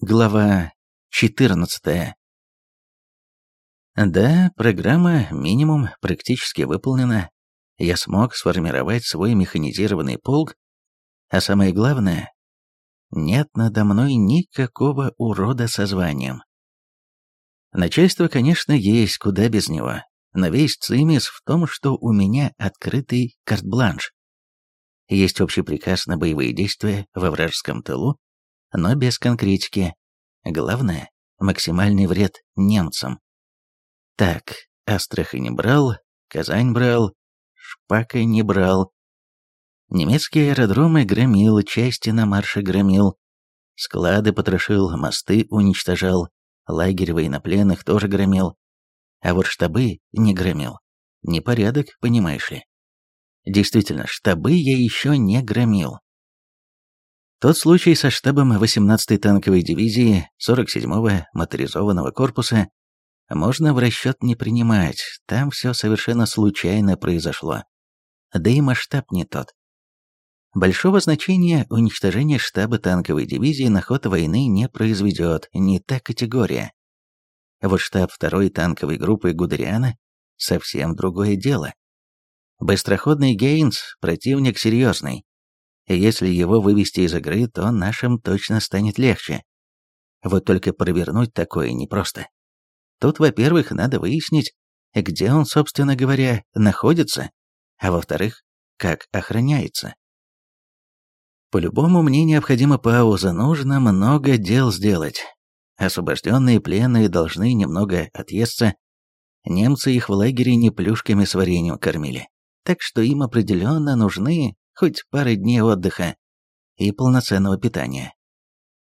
Глава 14. Да, программа минимум практически выполнена. Я смог сформировать свой механизированный полк, а самое главное, нет надо мной никакого урода со званием. Начальство, конечно, есть, куда без него, но весь цимис в том, что у меня открытый карт-бланш. Есть общий приказ на боевые действия во вражеском тылу, но без конкретики. Главное – максимальный вред немцам. Так, Астрахань брал, Казань брал, Шпака не брал. Немецкие аэродромы громил, части на марше громил, склады потрошил, мосты уничтожал, лагерь военнопленных тоже громил. А вот штабы не громил. Непорядок, понимаешь ли. Действительно, штабы я еще не громил. Тот случай со штабом 18-й танковой дивизии 47-го моторизованного корпуса можно в расчет не принимать, там все совершенно случайно произошло. Да и масштаб не тот. Большого значения уничтожение штаба танковой дивизии на ход войны не произведет, не та категория. Вот штаб второй танковой группы Гудериана – совсем другое дело. Быстроходный Гейнс – противник серьезный, если его вывести из игры, то нашим точно станет легче. Вот только провернуть такое непросто. Тут, во-первых, надо выяснить, где он, собственно говоря, находится, а во-вторых, как охраняется. По-любому мне необходима пауза, нужно много дел сделать. Освобожденные пленные должны немного отъесться. Немцы их в лагере не плюшками с вареньем кормили, так что им определенно нужны хоть пары дней отдыха и полноценного питания.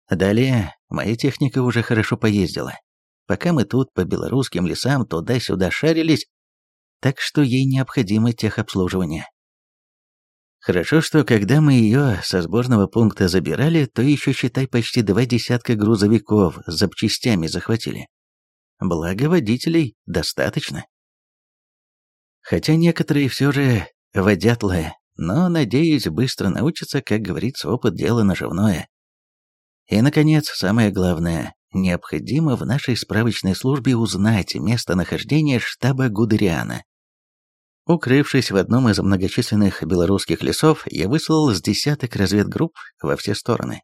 Далее, моя техника уже хорошо поездила. Пока мы тут по белорусским лесам туда-сюда шарились, так что ей необходимо техобслуживание. Хорошо, что когда мы ее со сборного пункта забирали, то еще, считай, почти два десятка грузовиков с запчастями захватили. Благо водителей достаточно. Хотя некоторые все же водятлые но, надеюсь, быстро научится, как говорится, опыт дела наживное. И, наконец, самое главное, необходимо в нашей справочной службе узнать местонахождение штаба Гудериана. Укрывшись в одном из многочисленных белорусских лесов, я выслал с десяток разведгрупп во все стороны.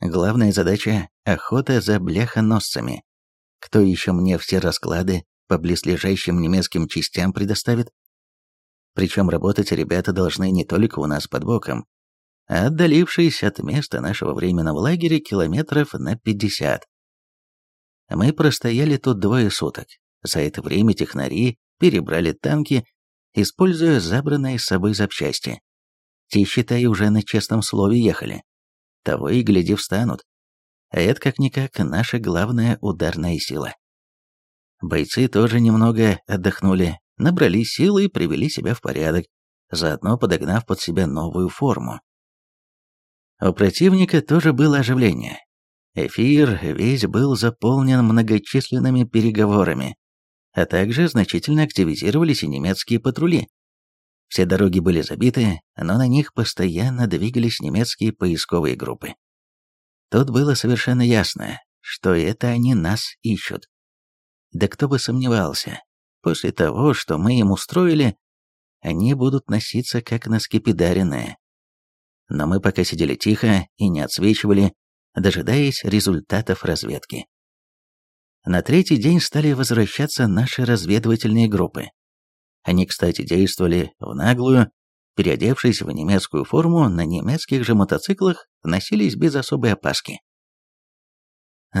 Главная задача – охота за бляхоносцами. Кто еще мне все расклады по близлежащим немецким частям предоставит? Причем работать ребята должны не только у нас под боком, а отдалившись от места нашего временного лагеря километров на 50. Мы простояли тут двое суток. За это время технари перебрали танки, используя забранные с собой запчасти. Те, считай, уже на честном слове ехали. Того и гляди встанут. А это как-никак наша главная ударная сила. Бойцы тоже немного отдохнули, набрали силы и привели себя в порядок, заодно подогнав под себя новую форму. У противника тоже было оживление. Эфир весь был заполнен многочисленными переговорами, а также значительно активизировались и немецкие патрули. Все дороги были забиты, но на них постоянно двигались немецкие поисковые группы. Тут было совершенно ясно, что это они нас ищут. Да кто бы сомневался, После того, что мы им устроили, они будут носиться как на скипидаренные. Но мы пока сидели тихо и не отсвечивали, дожидаясь результатов разведки. На третий день стали возвращаться наши разведывательные группы. Они, кстати, действовали в наглую, переодевшись в немецкую форму, на немецких же мотоциклах носились без особой опаски.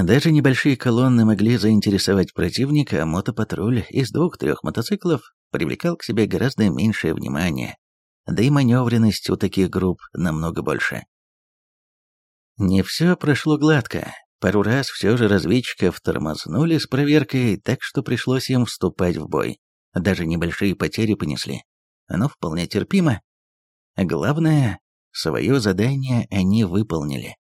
Даже небольшие колонны могли заинтересовать противника, а мотопатруль из двух-трех мотоциклов привлекал к себе гораздо меньшее внимание, да и маневренность у таких групп намного больше. Не все прошло гладко. Пару раз все же разведчиков тормознули с проверкой, так что пришлось им вступать в бой. Даже небольшие потери понесли. Но вполне терпимо. Главное, свое задание они выполнили.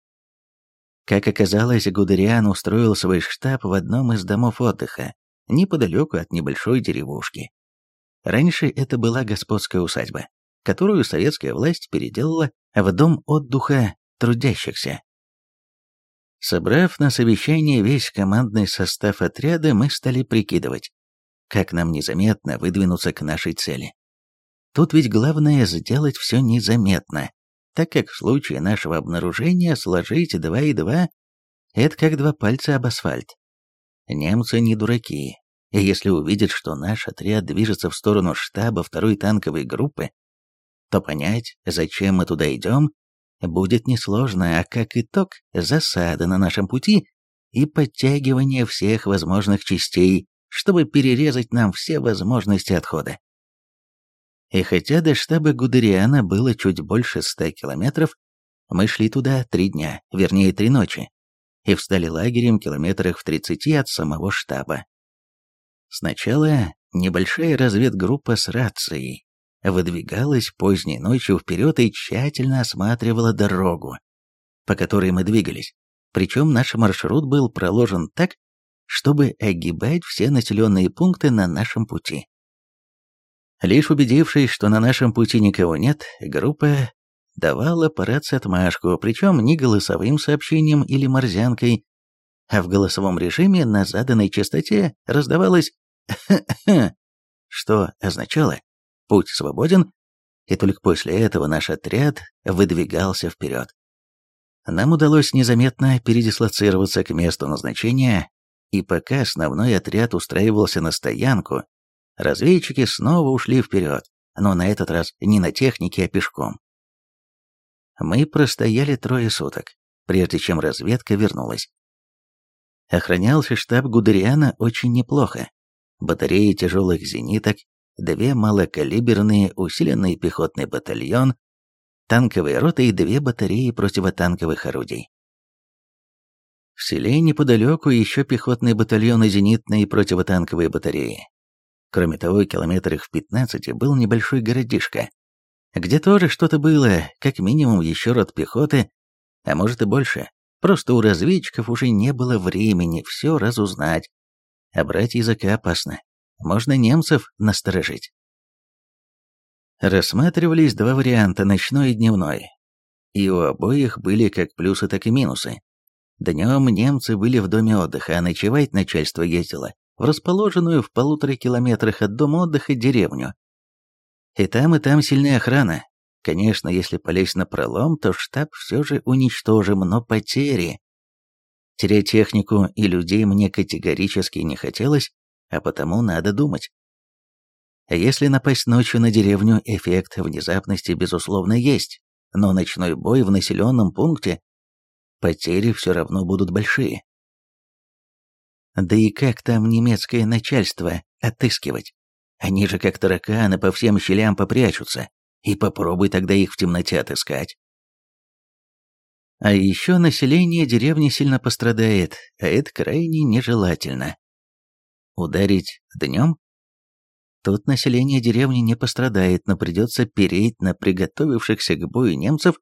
Как оказалось, Гудериан устроил свой штаб в одном из домов отдыха, неподалеку от небольшой деревушки. Раньше это была господская усадьба, которую советская власть переделала в дом отдыха трудящихся. Собрав на совещание весь командный состав отряда, мы стали прикидывать, как нам незаметно выдвинуться к нашей цели. Тут ведь главное сделать все незаметно, так как в случае нашего обнаружения сложить два и два – это как два пальца об асфальт. Немцы не дураки, и если увидят, что наш отряд движется в сторону штаба второй танковой группы, то понять, зачем мы туда идем, будет несложно, а как итог засада на нашем пути и подтягивание всех возможных частей, чтобы перерезать нам все возможности отхода. И хотя до штаба Гудериана было чуть больше ста километров, мы шли туда три дня, вернее три ночи, и встали лагерем километрах в тридцати от самого штаба. Сначала небольшая разведгруппа с рацией выдвигалась поздней ночью вперед и тщательно осматривала дорогу, по которой мы двигались. Причем наш маршрут был проложен так, чтобы огибать все населенные пункты на нашем пути. Лишь убедившись, что на нашем пути никого нет, группа давала по рации отмашку, причем не голосовым сообщением или морзянкой, а в голосовом режиме на заданной частоте раздавалось что означало «путь свободен», и только после этого наш отряд выдвигался вперед. Нам удалось незаметно передислоцироваться к месту назначения, и пока основной отряд устраивался на стоянку, разведчики снова ушли вперед, но на этот раз не на технике, а пешком. Мы простояли трое суток, прежде чем разведка вернулась. Охранялся штаб Гудериана очень неплохо. Батареи тяжелых зениток, две малокалиберные усиленный пехотный батальон, танковые роты и две батареи противотанковых орудий. В селе неподалеку еще пехотные батальоны зенитные противотанковые батареи. Кроме того, километрах в 15 был небольшой городишко, где тоже что-то было, как минимум еще род пехоты, а может и больше. Просто у разведчиков уже не было времени все разузнать, а брать языка опасно. Можно немцев насторожить. Рассматривались два варианта, ночной и дневной. И у обоих были как плюсы, так и минусы. Днем немцы были в доме отдыха, а ночевать начальство ездило в расположенную в полутора километрах от дома отдыха деревню. И там, и там сильная охрана. Конечно, если полезть на пролом, то штаб все же уничтожим, но потери. Терять технику и людей мне категорически не хотелось, а потому надо думать. Если напасть ночью на деревню, эффект внезапности безусловно есть, но ночной бой в населенном пункте потери все равно будут большие. Да и как там немецкое начальство отыскивать? Они же как тараканы по всем щелям попрячутся, и попробуй тогда их в темноте отыскать. А еще население деревни сильно пострадает, а это крайне нежелательно. Ударить днем? Тут население деревни не пострадает, но придется переть на приготовившихся к бою немцев,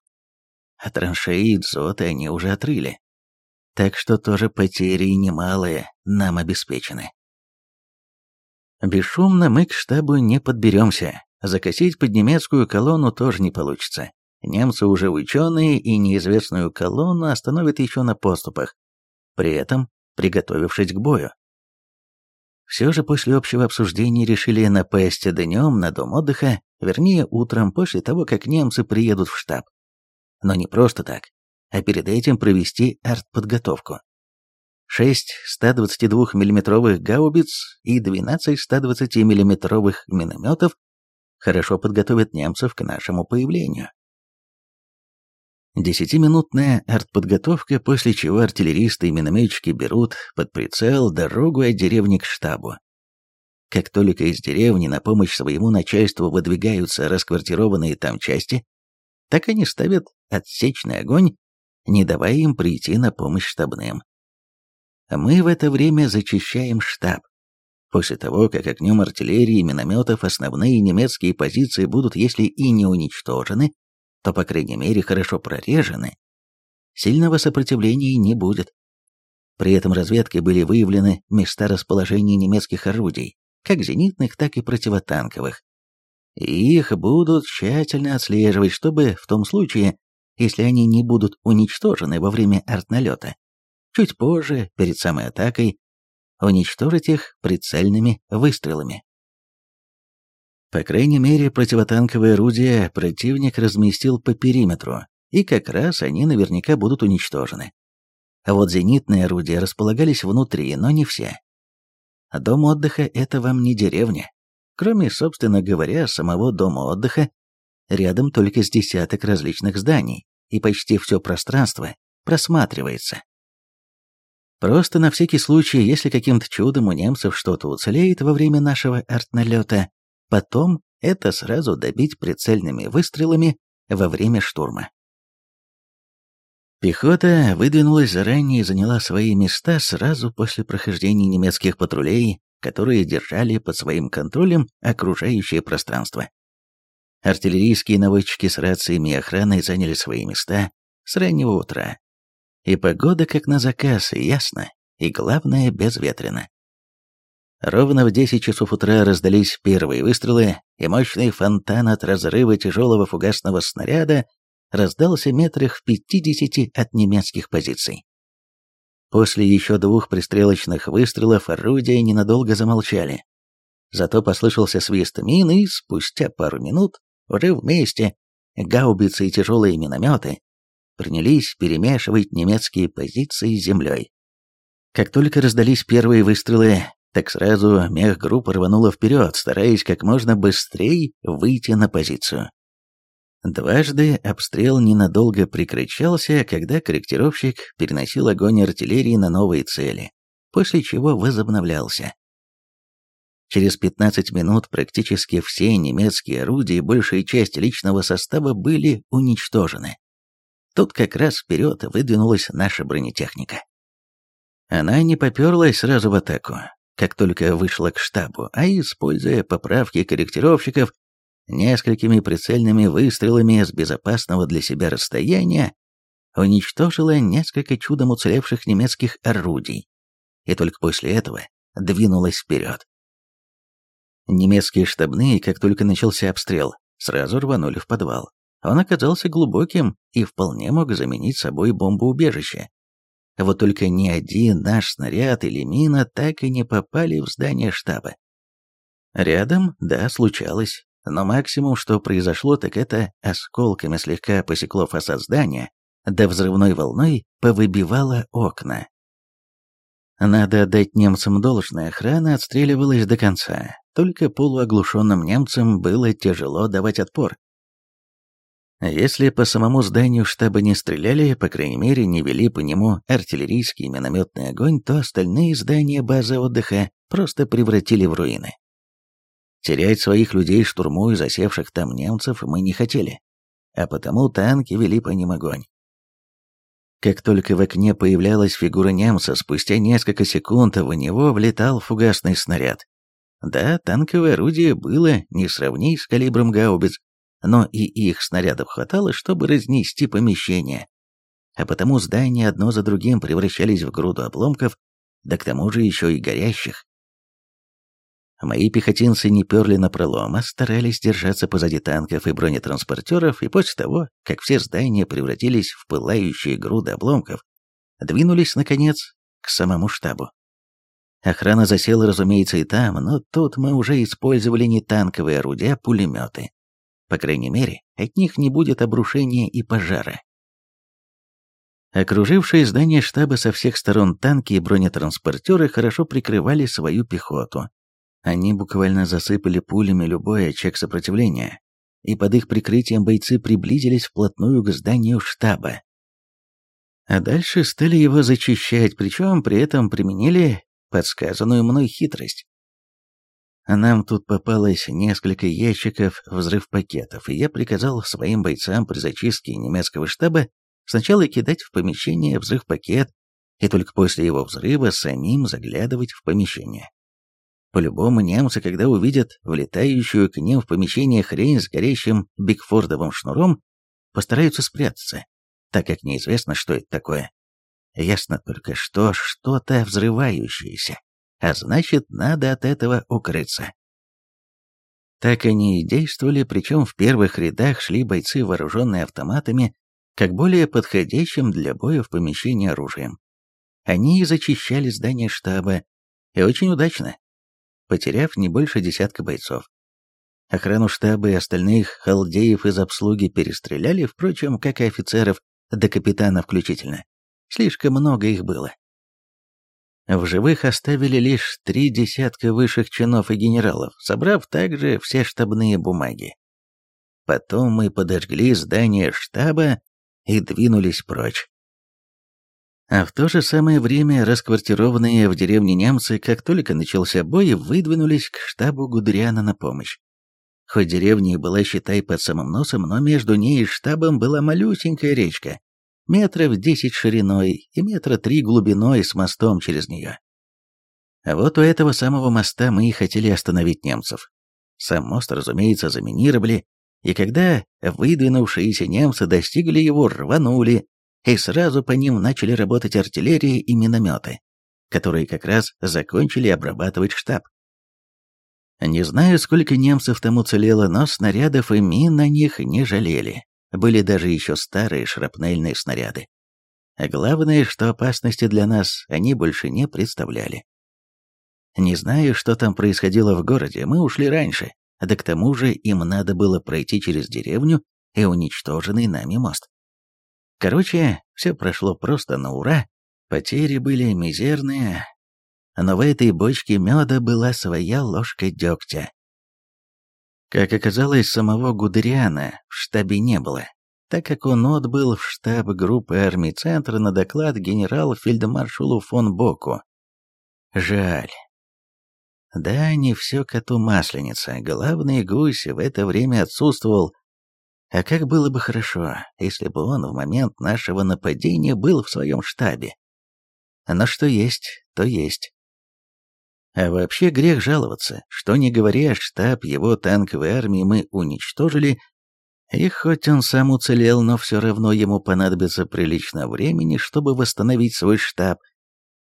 а траншеи и дзоты они уже отрыли. Так что тоже потери немалые нам обеспечены. Бесшумно мы к штабу не подберемся, закосить под немецкую колонну тоже не получится. Немцы уже ученые и неизвестную колонну остановят еще на поступах, при этом приготовившись к бою. Все же после общего обсуждения решили напасть днем на дом отдыха, вернее утром после того, как немцы приедут в штаб. Но не просто так, а перед этим провести артподготовку. 6 122 миллиметровых гаубиц и 12 120 миллиметровых минометов хорошо подготовят немцев к нашему появлению. Десятиминутная артподготовка, после чего артиллеристы и минометчики берут под прицел дорогу от деревни к штабу. Как только из деревни на помощь своему начальству выдвигаются расквартированные там части, так они ставят отсечный огонь, не давая им прийти на помощь штабным. Мы в это время зачищаем штаб. После того, как огнем артиллерии и минометов основные немецкие позиции будут, если и не уничтожены, то, по крайней мере, хорошо прорежены, сильного сопротивления не будет. При этом разведкой были выявлены места расположения немецких орудий, как зенитных, так и противотанковых. И их будут тщательно отслеживать, чтобы в том случае, если они не будут уничтожены во время артналета, чуть позже, перед самой атакой, уничтожить их прицельными выстрелами. По крайней мере, противотанковые орудия противник разместил по периметру, и как раз они наверняка будут уничтожены. А вот зенитные орудия располагались внутри, но не все. Дом отдыха — это вам не деревня. Кроме, собственно говоря, самого дома отдыха, рядом только с десяток различных зданий, и почти все пространство просматривается. Просто на всякий случай, если каким-то чудом у немцев что-то уцелеет во время нашего артналета, потом это сразу добить прицельными выстрелами во время штурма. Пехота выдвинулась заранее и заняла свои места сразу после прохождения немецких патрулей, которые держали под своим контролем окружающее пространство. Артиллерийские наводчики с рациями и охраной заняли свои места с раннего утра. И погода как на заказ, ясно, и главное, безветренно. Ровно в 10 часов утра раздались первые выстрелы, и мощный фонтан от разрыва тяжелого фугасного снаряда раздался метрах в пятидесяти от немецких позиций. После еще двух пристрелочных выстрелов орудия ненадолго замолчали. Зато послышался свист мин, и спустя пару минут, уже вместе, гаубицы и тяжелые минометы принялись перемешивать немецкие позиции с землей. Как только раздались первые выстрелы, так сразу мехгруппа рванула вперед, стараясь как можно быстрее выйти на позицию. Дважды обстрел ненадолго прекращался, когда корректировщик переносил огонь артиллерии на новые цели, после чего возобновлялся. Через 15 минут практически все немецкие орудия и большая часть личного состава были уничтожены. Тут как раз вперед выдвинулась наша бронетехника. Она не поперлась сразу в атаку, как только вышла к штабу, а, используя поправки корректировщиков, несколькими прицельными выстрелами с безопасного для себя расстояния уничтожила несколько чудом уцелевших немецких орудий, и только после этого двинулась вперед. Немецкие штабные, как только начался обстрел, сразу рванули в подвал. Он оказался глубоким и вполне мог заменить собой бомбоубежище. Вот только ни один наш снаряд или мина так и не попали в здание штаба. Рядом, да, случалось, но максимум, что произошло, так это осколками слегка посекло фасад здания, да взрывной волной повыбивало окна. Надо отдать немцам должное, охрана отстреливалась до конца, только полуоглушенным немцам было тяжело давать отпор. Если по самому зданию штаба не стреляли, по крайней мере не вели по нему артиллерийский и минометный огонь, то остальные здания базы отдыха просто превратили в руины. Терять своих людей, штурмуя засевших там немцев, мы не хотели, а потому танки вели по ним огонь. Как только в окне появлялась фигура немца, спустя несколько секунд в него влетал фугасный снаряд. Да, танковое орудие было не сравнить с калибром гаубиц, но и их снарядов хватало, чтобы разнести помещение. А потому здания одно за другим превращались в груду обломков, да к тому же еще и горящих. Мои пехотинцы не перли на пролом, а старались держаться позади танков и бронетранспортеров, и после того, как все здания превратились в пылающие груды обломков, двинулись, наконец, к самому штабу. Охрана засела, разумеется, и там, но тут мы уже использовали не танковые орудия, а пулеметы. По крайней мере, от них не будет обрушения и пожара. Окружившие здание штаба со всех сторон танки и бронетранспортеры хорошо прикрывали свою пехоту, они буквально засыпали пулями любой очаг сопротивления, и под их прикрытием бойцы приблизились вплотную к зданию штаба. А дальше стали его зачищать, причем при этом применили подсказанную мной хитрость. Нам тут попалось несколько ящиков взрыв-пакетов, и я приказал своим бойцам при зачистке немецкого штаба сначала кидать в помещение взрыв-пакет, и только после его взрыва самим заглядывать в помещение. По-любому немцы, когда увидят влетающую к ним в помещение хрень с горящим бигфордовым шнуром, постараются спрятаться, так как неизвестно, что это такое. Ясно только, что что-то взрывающееся, а значит, надо от этого укрыться. Так они и действовали, причем в первых рядах шли бойцы, вооруженные автоматами, как более подходящим для боя в помещении оружием. Они и зачищали здание штаба, и очень удачно, потеряв не больше десятка бойцов. Охрану штаба и остальных халдеев из обслуги перестреляли, впрочем, как и офицеров, до капитана включительно. Слишком много их было. В живых оставили лишь три десятка высших чинов и генералов, собрав также все штабные бумаги. Потом мы подожгли здание штаба и двинулись прочь. А в то же самое время расквартированные в деревне немцы, как только начался бой, выдвинулись к штабу Гудериана на помощь. Хоть деревня и была, считай, под самым носом, но между ней и штабом была малюсенькая речка, метров десять шириной и метра три глубиной с мостом через нее. А вот у этого самого моста мы и хотели остановить немцев. Сам мост, разумеется, заминировали, и когда выдвинувшиеся немцы достигли его, рванули, и сразу по ним начали работать артиллерия и минометы, которые как раз закончили обрабатывать штаб. Не знаю, сколько немцев там уцелело, но снарядов и мин на них не жалели. Были даже еще старые шрапнельные снаряды. А главное, что опасности для нас они больше не представляли. Не знаю, что там происходило в городе, мы ушли раньше, да к тому же им надо было пройти через деревню и уничтоженный нами мост. Короче, все прошло просто на ура, потери были мизерные, но в этой бочке меда была своя ложка дегтя. Как оказалось, самого Гудериана в штабе не было, так как он отбыл в штаб группы армий Центра на доклад генерал-фельдмаршалу фон Боку. Жаль. Да, не все коту масленица, главный гусь в это время отсутствовал, а как было бы хорошо, если бы он в момент нашего нападения был в своем штабе. Но что есть, то есть. А вообще грех жаловаться, что не говоря, штаб его танковой армии мы уничтожили, и хоть он сам уцелел, но все равно ему понадобится прилично времени, чтобы восстановить свой штаб,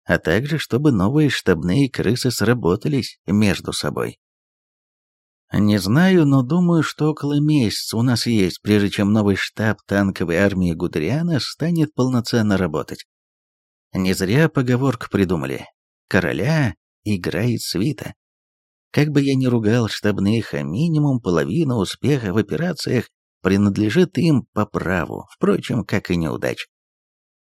а также чтобы новые штабные крысы сработались между собой. Не знаю, но думаю, что около месяца у нас есть, прежде чем новый штаб танковой армии Гудериана станет полноценно работать. Не зря поговорку придумали. Короля играет свита. Как бы я ни ругал штабных, а минимум половина успеха в операциях принадлежит им по праву, впрочем, как и неудач.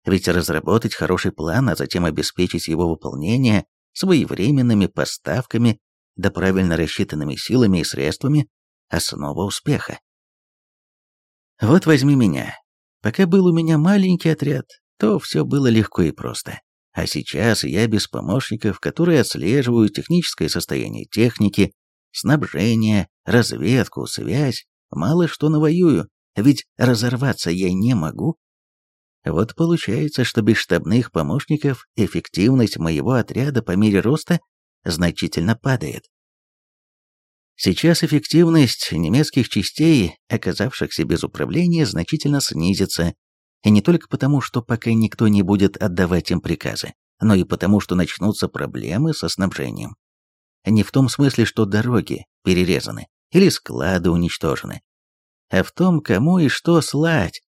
Ведь разработать хороший план, а затем обеспечить его выполнение своевременными поставками да правильно рассчитанными силами и средствами – основа успеха. Вот возьми меня. Пока был у меня маленький отряд, то все было легко и просто. А сейчас я без помощников, которые отслеживают техническое состояние техники, снабжение, разведку, связь, мало что навоюю, ведь разорваться я не могу. Вот получается, что без штабных помощников эффективность моего отряда по мере роста значительно падает. Сейчас эффективность немецких частей, оказавшихся без управления, значительно снизится, и не только потому, что пока никто не будет отдавать им приказы, но и потому, что начнутся проблемы со снабжением. Не в том смысле, что дороги перерезаны или склады уничтожены, а в том, кому и что слать.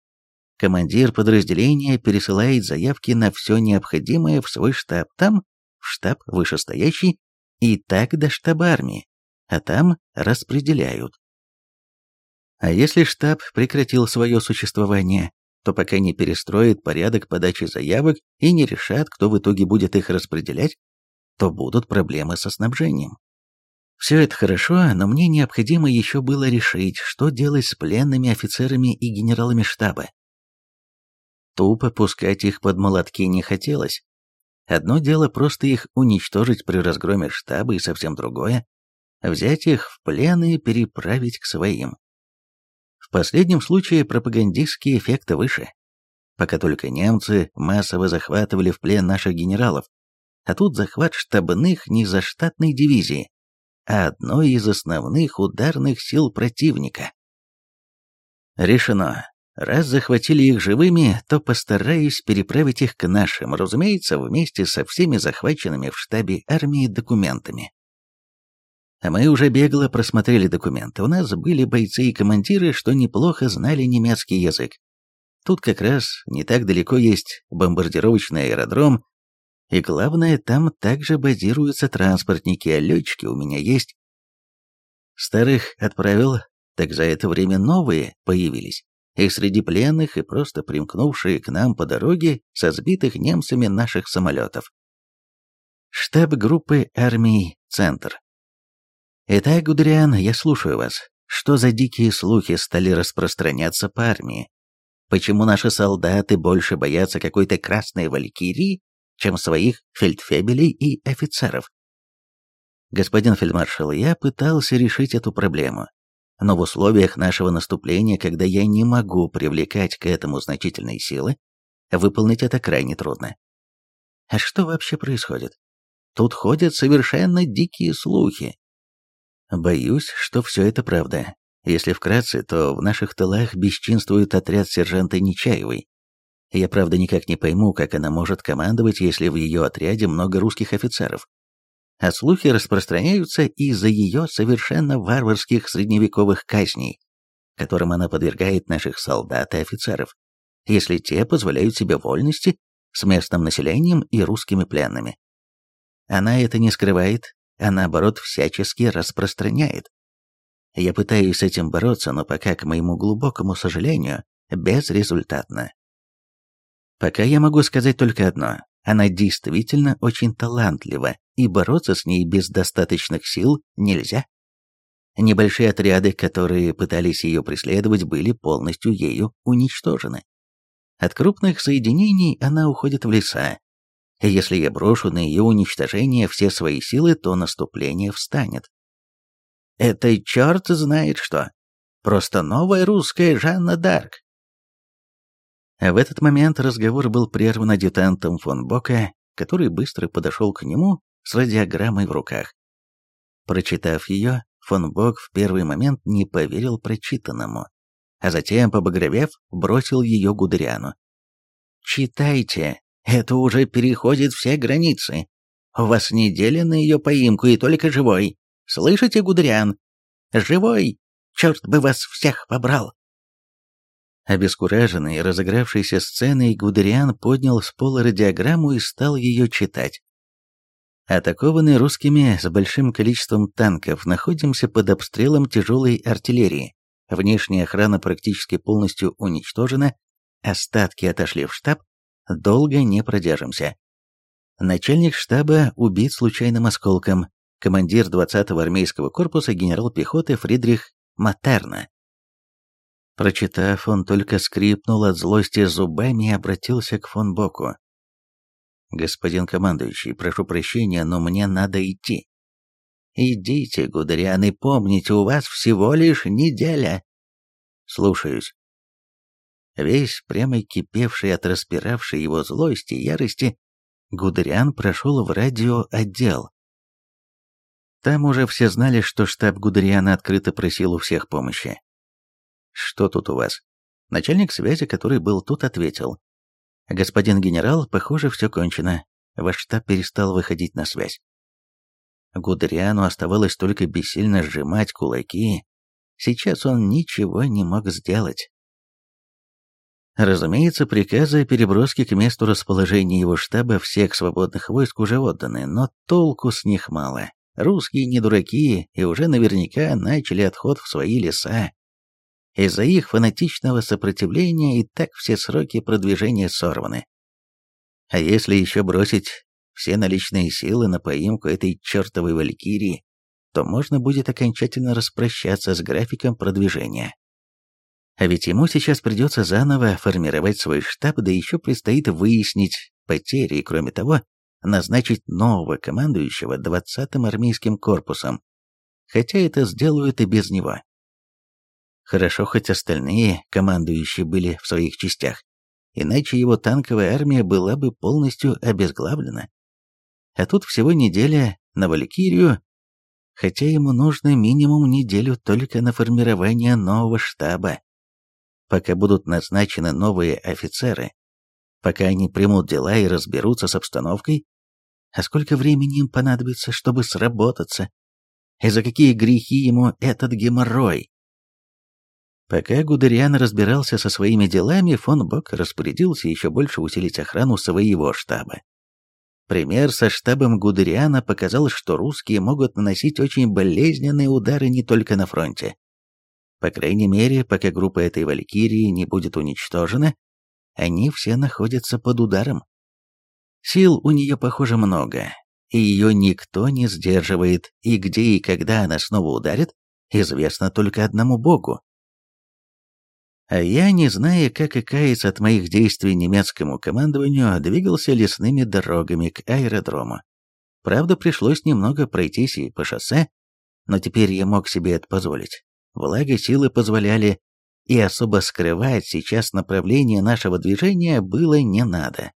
Командир подразделения пересылает заявки на все необходимое в свой штаб, там в штаб вышестоящий, и так до штаба армии, а там распределяют. А если штаб прекратил свое существование, то пока не перестроит порядок подачи заявок и не решат, кто в итоге будет их распределять, то будут проблемы со снабжением. Все это хорошо, но мне необходимо еще было решить, что делать с пленными офицерами и генералами штаба. Тупо пускать их под молотки не хотелось, Одно дело просто их уничтожить при разгроме штаба, и совсем другое — взять их в плен и переправить к своим. В последнем случае пропагандистские эффекты выше. Пока только немцы массово захватывали в плен наших генералов, а тут захват штабных не заштатной дивизии, а одной из основных ударных сил противника. Решено. Раз захватили их живыми, то постараюсь переправить их к нашим, разумеется, вместе со всеми захваченными в штабе армии документами. А мы уже бегло просмотрели документы. У нас были бойцы и командиры, что неплохо знали немецкий язык. Тут как раз не так далеко есть бомбардировочный аэродром, И главное, там также базируются транспортники, а летчики у меня есть. Старых отправил, так за это время новые появились. И среди пленных, и просто примкнувшие к нам по дороге со сбитых немцами наших самолетов. Штаб группы армий «Центр». Итак, Гудериан, я слушаю вас. Что за дикие слухи стали распространяться по армии? Почему наши солдаты больше боятся какой-то красной валькирии, чем своих фельдфебелей и офицеров? Господин фельдмаршал, я пытался решить эту проблему, но в условиях нашего наступления, когда я не могу привлекать к этому значительные силы, выполнить это крайне трудно. А что вообще происходит? Тут ходят совершенно дикие слухи. Боюсь, что все это правда. Если вкратце, то в наших тылах бесчинствует отряд сержанта Нечаевой. Я, правда, никак не пойму, как она может командовать, если в ее отряде много русских офицеров. А слухи распространяются из-за ее совершенно варварских средневековых казней, которым она подвергает наших солдат и офицеров, если те позволяют себе вольности с местным населением и русскими пленными. Она это не скрывает, а наоборот всячески распространяет. Я пытаюсь с этим бороться, но пока, к моему глубокому сожалению, безрезультатно. Пока я могу сказать только одно. Она действительно очень талантлива, и бороться с ней без достаточных сил нельзя. Небольшие отряды, которые пытались ее преследовать, были полностью ею уничтожены. От крупных соединений она уходит в леса, если я брошу на ее уничтожение все свои силы, то наступление встанет. Это черт знает что. Просто новая русская Жанна Дарк. В этот момент разговор был прерван адъютантом фон Бока, который быстро подошел к нему с радиограммой в руках. Прочитав ее, фон Бок в первый момент не поверил прочитанному, а затем, побагровев, бросил ее Гудериану. «Читайте, это уже переходит все границы. У вас неделя на ее поимку и только живой. Слышите, Гудериан? Живой! Черт бы вас всех побрал!» Обескураженный разыгравшейся сценой, Гудериан поднял с пола радиограмму и стал ее читать. Атакованные русскими с большим количеством танков, находимся под обстрелом тяжелой артиллерии. Внешняя охрана практически полностью уничтожена, остатки отошли в штаб, долго не продержимся. Начальник штаба убит случайным осколком, командир 20-го армейского корпуса генерал пехоты Фридрих Матерна. Прочитав, он только скрипнул от злости зубами и обратился к фон Боку. «Господин командующий, прошу прощения, но мне надо идти». «Идите, Гудериан, и помните, у вас всего лишь неделя». «Слушаюсь». Весь прямо кипевший от распиравшей его злости и ярости, Гудериан прошел в радиоотдел. Там уже все знали, что штаб Гудериана открыто просил у всех помощи. «Что тут у вас?» Начальник связи, который был тут, ответил. «Господин генерал, похоже, все кончено. Ваш штаб перестал выходить на связь». Гудериану оставалось только бессильно сжимать кулаки. Сейчас он ничего не мог сделать. Разумеется, приказы о переброске к месту расположения его штаба всех свободных войск уже отданы, но толку с них мало. Русские не дураки и уже наверняка начали отход в свои леса. Из-за их фанатичного сопротивления и так все сроки продвижения сорваны. А если еще бросить все наличные силы на поимку этой чертовой валькирии, то можно будет окончательно распрощаться с графиком продвижения. А ведь ему сейчас придется заново формировать свой штаб, да еще предстоит выяснить потери и, кроме того, назначить нового командующего 20-м армейским корпусом, хотя это сделают и без него. Хорошо, хоть остальные командующие были в своих частях, иначе его танковая армия была бы полностью обезглавлена. А тут всего неделя на Валькирию, хотя ему нужно минимум неделю только на формирование нового штаба пока будут назначены новые офицеры, пока они примут дела и разберутся с обстановкой, а сколько времени им понадобится, чтобы сработаться, и за какие грехи ему этот геморрой. Пока Гудериан разбирался со своими делами, фон Бок распорядился еще больше усилить охрану своего штаба. Пример со штабом Гудериана показал, что русские могут наносить очень болезненные удары не только на фронте. По крайней мере, пока группа этой Валькирии не будет уничтожена, они все находятся под ударом. Сил у нее, похоже, много, и ее никто не сдерживает, и где и когда она снова ударит, известно только одному богу. А я, не зная, как и каяться от моих действий немецкому командованию, двигался лесными дорогами к аэродрому. Правда, пришлось немного пройтись и по шоссе, но теперь я мог себе это позволить. Благо, силы позволяли, и особо скрывать сейчас направление нашего движения было не надо.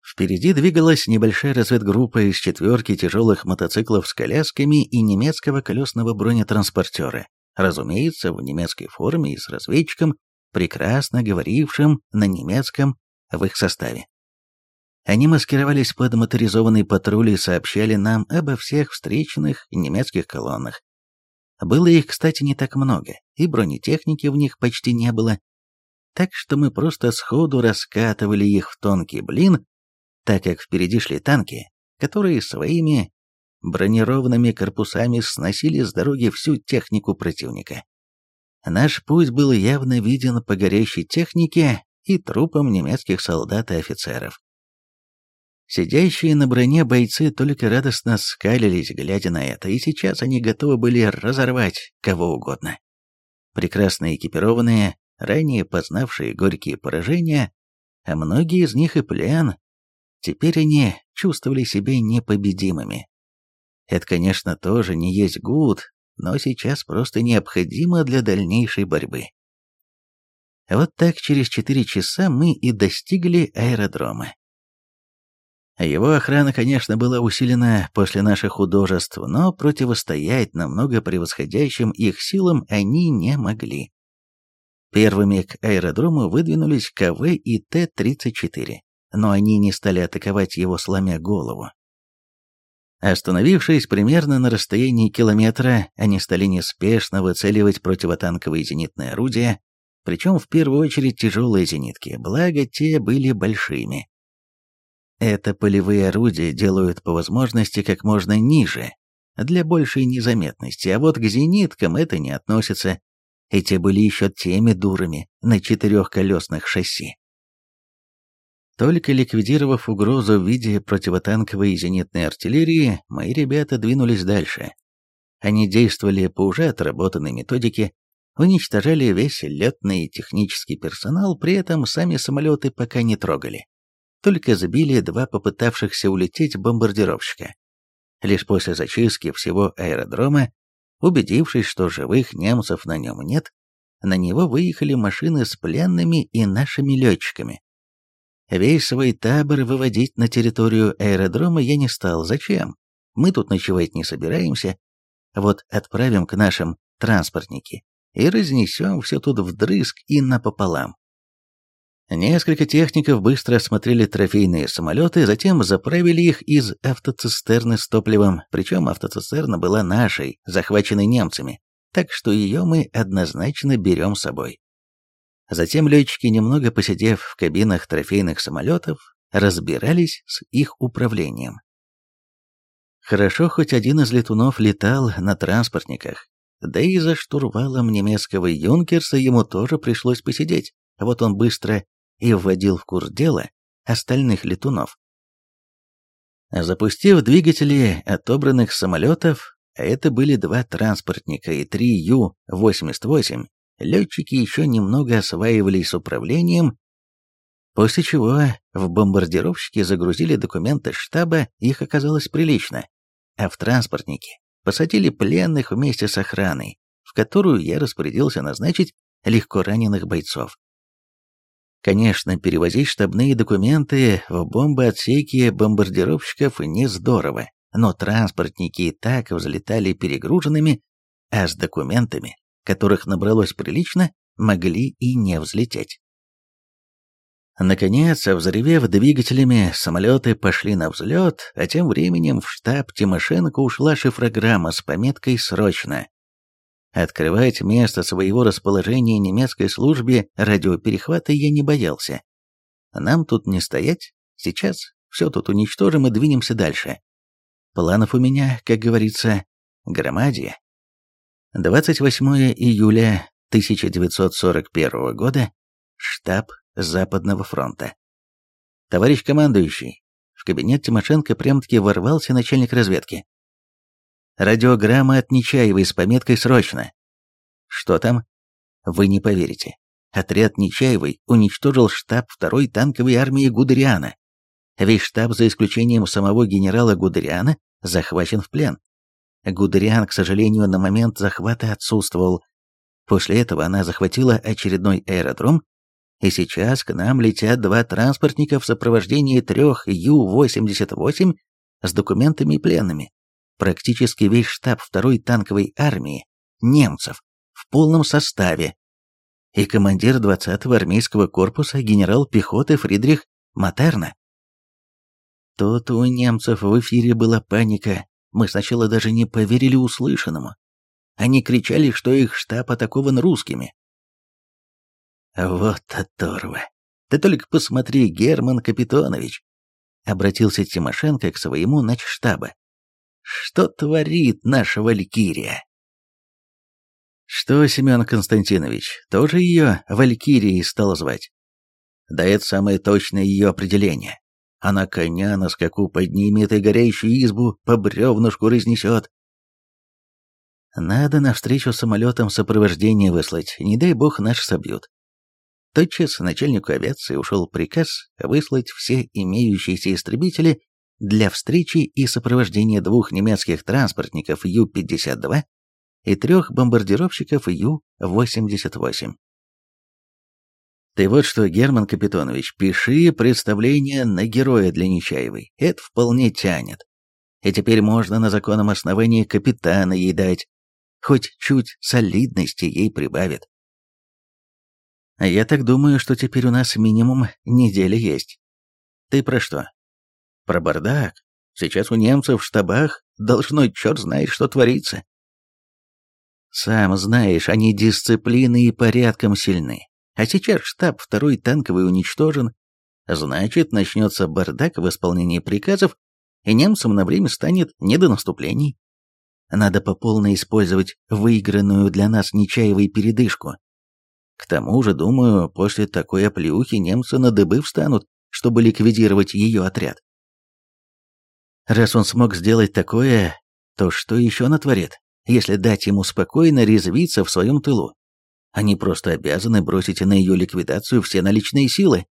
Впереди двигалась небольшая разведгруппа из четверки тяжелых мотоциклов с колясками и немецкого колесного бронетранспортера, разумеется, в немецкой форме и с разведчиком, прекрасно говорившим на немецком в их составе. Они маскировались под моторизованные патрули и сообщали нам обо всех встреченных немецких колоннах. Было их, кстати, не так много, и бронетехники в них почти не было, так что мы просто сходу раскатывали их в тонкий блин, так как впереди шли танки, которые своими бронированными корпусами сносили с дороги всю технику противника. Наш путь был явно виден по горящей технике и трупам немецких солдат и офицеров. Сидящие на броне бойцы только радостно скалились, глядя на это, и сейчас они готовы были разорвать кого угодно. Прекрасно экипированные, ранее познавшие горькие поражения, а многие из них и плен, теперь они чувствовали себя непобедимыми. Это, конечно, тоже не есть гуд, но сейчас просто необходимо для дальнейшей борьбы. Вот так через четыре часа мы и достигли аэродрома. Его охрана, конечно, была усилена после наших художеств, но противостоять намного превосходящим их силам они не могли. Первыми к аэродрому выдвинулись КВ и Т-34, но они не стали атаковать его, сломя голову. Остановившись примерно на расстоянии километра, они стали неспешно выцеливать противотанковые зенитные орудия, причем в первую очередь тяжелые зенитки, благо те были большими. Это полевые орудия делают по возможности как можно ниже, для большей незаметности, а вот к зениткам это не относится, и те были еще теми дурами на четырехколесных шасси. Только ликвидировав угрозу в виде противотанковой и зенитной артиллерии, мои ребята двинулись дальше. Они действовали по уже отработанной методике, уничтожали весь летный и технический персонал, при этом сами самолеты пока не трогали. Только сбили два попытавшихся улететь бомбардировщика. Лишь после зачистки всего аэродрома, убедившись, что живых немцев на нем нет, на него выехали машины с пленными и нашими летчиками. Весь свой табор выводить на территорию аэродрома я не стал. Зачем? Мы тут ночевать не собираемся. Вот отправим к нашим транспортники и разнесем все тут вдрызг и напополам. Несколько техников быстро осмотрели трофейные самолеты, затем заправили их из автоцистерны с топливом, причем автоцистерна была нашей, захваченной немцами, так что ее мы однозначно берем с собой. Затем летчики, немного посидев в кабинах трофейных самолетов, разбирались с их управлением. Хорошо, хоть один из летунов летал на транспортниках, да и за штурвалом немецкого юнкерса ему тоже пришлось посидеть, вот он быстро и вводил в курс дела остальных летунов. Запустив двигатели отобранных самолетов, а это были два транспортника и три Ю-88, летчики еще немного осваивались с управлением, после чего в бомбардировщики загрузили документы штаба, их оказалось прилично, а в транспортники посадили пленных вместе с охраной, в которую я распорядился назначить легко раненых бойцов. Конечно, перевозить штабные документы в бомбоотсеки бомбардировщиков не здорово, но транспортники и так взлетали перегруженными, а с документами которых набралось прилично, могли и не взлететь. Наконец, взрывев двигателями, самолеты пошли на взлет, а тем временем в штаб Тимошенко ушла шифрограмма с пометкой «Срочно». Открывать место своего расположения немецкой службе радиоперехвата я не боялся. Нам тут не стоять, сейчас все тут уничтожим и двинемся дальше. Планов у меня, как говорится, громадье. 28 июля 1941 года. Штаб Западного фронта. Товарищ командующий, в кабинет Тимошенко прям-таки ворвался начальник разведки. Радиограмма от Нечаевой с пометкой «Срочно». Что там? Вы не поверите. Отряд Нечаевой уничтожил штаб второй танковой армии Гудериана. Весь штаб, за исключением самого генерала Гудериана, захвачен в плен. Гудериан, к сожалению, на момент захвата отсутствовал. После этого она захватила очередной аэродром, и сейчас к нам летят два транспортника в сопровождении трех Ю-88 с документами и пленными. Практически весь штаб второй танковой армии немцев в полном составе и командир 20-го армейского корпуса генерал пехоты Фридрих Матерна. Тут у немцев в эфире была паника, мы сначала даже не поверили услышанному. Они кричали, что их штаб атакован русскими. «Вот оторва! Ты только посмотри, Герман Капитонович!» Обратился Тимошенко к своему начштаба. «Что творит наша Валькирия?» Что, Семен Константинович, тоже ее Валькирией стал звать? Да это самое точное ее определение. Она коня на скаку поднимет и горящую избу по бревнушку разнесет. Надо навстречу самолетам сопровождение выслать, не дай бог наш собьют. Тотчас начальнику авиации ушел приказ выслать все имеющиеся истребители для встречи и сопровождения двух немецких транспортников Ю-52 и трех бомбардировщиков Ю-88. Ты вот что, Герман Капитонович, пиши представление на героя для Нечаевой. Это вполне тянет. И теперь можно на законном основании капитана ей дать. Хоть чуть солидности ей прибавит. А я так думаю, что теперь у нас минимум неделя есть. Ты про что? Про бардак. Сейчас у немцев в штабах должно черт знает что творится. Сам знаешь, они дисциплины и порядком сильны. А сейчас штаб второй танковый уничтожен. Значит, начнется бардак в исполнении приказов, и немцам на время станет не до наступлений. Надо по полной использовать выигранную для нас Нечаевой передышку. К тому же, думаю, после такой оплеухи немцы на дыбы встанут, чтобы ликвидировать ее отряд. Раз он смог сделать такое, то что еще натворит? если дать ему спокойно резвиться в своем тылу. Они просто обязаны бросить на ее ликвидацию все наличные силы.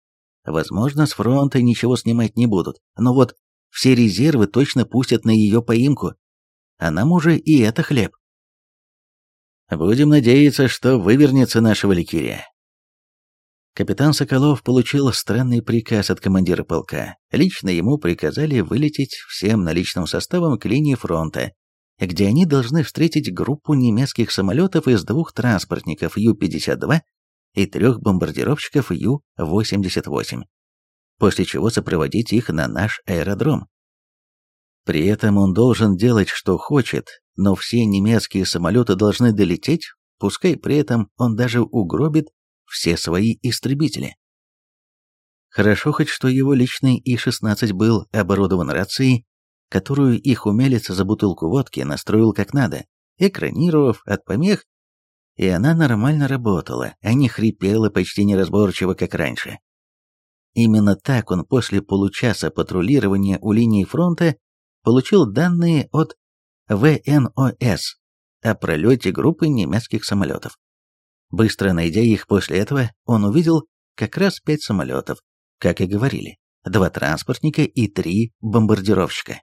Возможно, с фронта ничего снимать не будут, но вот все резервы точно пустят на ее поимку. А нам уже и это хлеб. Будем надеяться, что вывернется наша Валькирия. Капитан Соколов получил странный приказ от командира полка. Лично ему приказали вылететь всем наличным составом к линии фронта где они должны встретить группу немецких самолетов из двух транспортников Ю-52 и трех бомбардировщиков Ю-88, после чего сопроводить их на наш аэродром. При этом он должен делать, что хочет, но все немецкие самолеты должны долететь, пускай при этом он даже угробит все свои истребители. Хорошо хоть, что его личный И-16 был оборудован рацией, которую их умелец за бутылку водки настроил как надо, экранировав от помех, и она нормально работала, а не хрипела почти неразборчиво, как раньше. Именно так он после получаса патрулирования у линии фронта получил данные от ВНОС о пролете группы немецких самолетов. Быстро найдя их после этого, он увидел как раз пять самолетов, как и говорили, два транспортника и три бомбардировщика.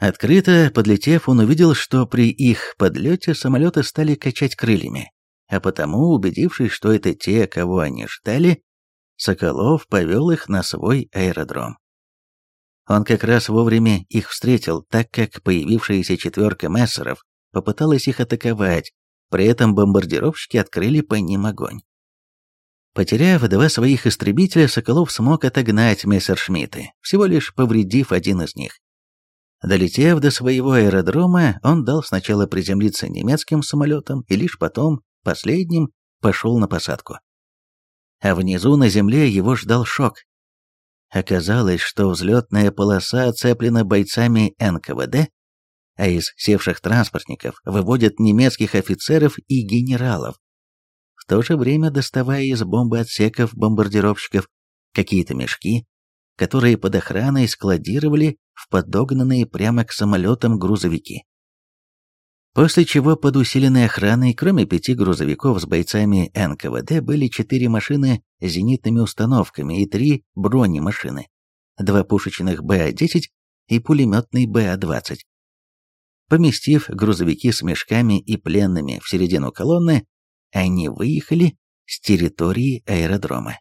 Открыто подлетев, он увидел, что при их подлете самолеты стали качать крыльями, а потому, убедившись, что это те, кого они ждали, Соколов повел их на свой аэродром. Он как раз вовремя их встретил, так как появившаяся четверка мессеров попыталась их атаковать, при этом бомбардировщики открыли по ним огонь. Потеряв два своих истребителя, Соколов смог отогнать мессершмитты, всего лишь повредив один из них. Долетев до своего аэродрома, он дал сначала приземлиться немецким самолетом и лишь потом, последним, пошел на посадку. А внизу на земле его ждал шок. Оказалось, что взлетная полоса оцеплена бойцами НКВД, а из севших транспортников выводят немецких офицеров и генералов, в то же время доставая из бомбоотсеков бомбардировщиков какие-то мешки, которые под охраной складировали в подогнанные прямо к самолетам грузовики. После чего под усиленной охраной, кроме пяти грузовиков с бойцами НКВД, были четыре машины с зенитными установками и три бронемашины, два пушечных БА-10 и пулеметный БА-20. Поместив грузовики с мешками и пленными в середину колонны, они выехали с территории аэродрома.